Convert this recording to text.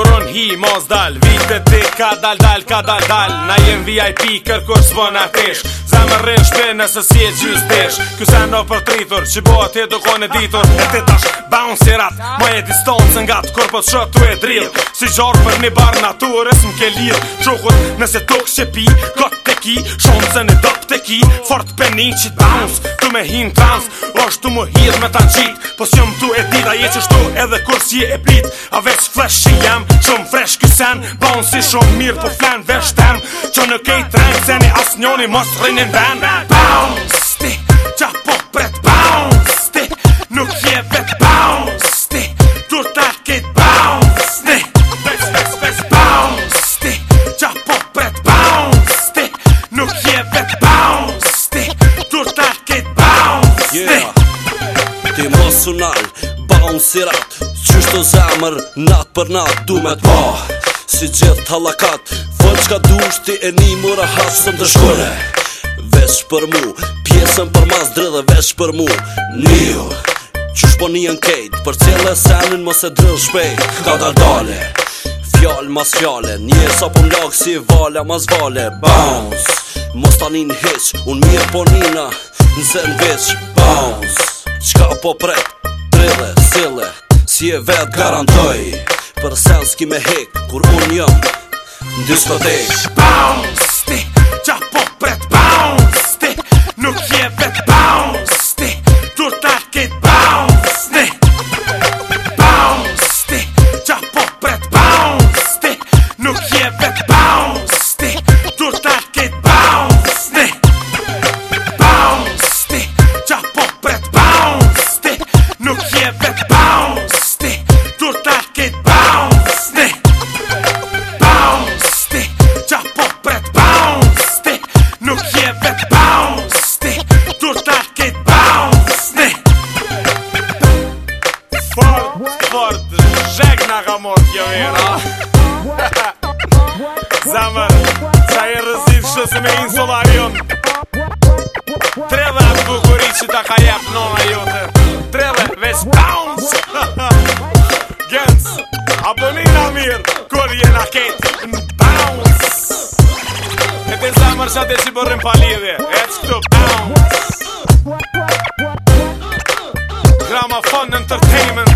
Koron hi mos dal Vite te ka dal dal ka dal dal Na jem VIP kërkur që zbën atesh Zamër rrën shpe nësë si e gjys tesh Kësa në për tritur që bo atje do kone ditur E te tash bounce i rat Ma e distonës nga të kur për të të e drill Si gjarë për një barë naturës m'ke ke lill Qohut nëse tuk shepi Ka ki Shumë se në dop të ki Fort për një që tans Tu me hin trans O është tu më hiz me ta qit Po së jëmë tu e dit A je që shtu edhe kur si e plit A veç flesh që jam Shumë fresh kësen Bon si shumë mirë po flen vesh tem Që në kej tren Se një asë njoni mos rinjën ven Bam! Emocional, baun si ratë Qysht të zemër, natë për natë Du me të si gjithë halakat Fëll qka e një mëra hasë të shkone, vesh për mu Pjesën për mas dre dhe vesh për mu Niu, qysh po një në Për cilë e senin mos e drill shpejt Ka dar dale Fjallë mas fjallë Një sa pun lakë si valja mas valje Bounce Mos ta një në hish Unë mirë po njëna në në veç Bounce Qka po prej Trille, sille Si e vet garantoj Për sel s'ki me hek Kur unë jëmë Në dy s'to Bounce Shek nga ka mor kjo vira Zemër Qa i rëzit shë si me insolar jun Tre dhe atë që ta ka jep nona jute Tre dhe veç pounds Gens Abonin Amir Kur jena ketë në pounds E zemër qa të që bërrim palidhje E që të pounds Gramafon Entertainment